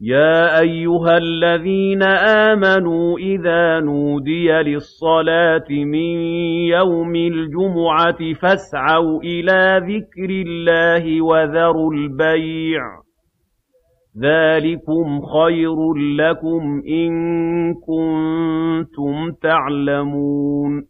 يَا أَيُّهَا الَّذِينَ آمَنُوا إِذَا نُودِيَ لِلصَّلَاةِ مِن يَوْمِ الْجُمُعَةِ فَاسْعَوْا إِلَىٰ ذِكْرِ اللَّهِ وَذَرُوا الْبَيْعَ ۚ ذَٰلِكُمْ خَيْرٌ لَّكُمْ إِن كُنتُمْ تَعْلَمُونَ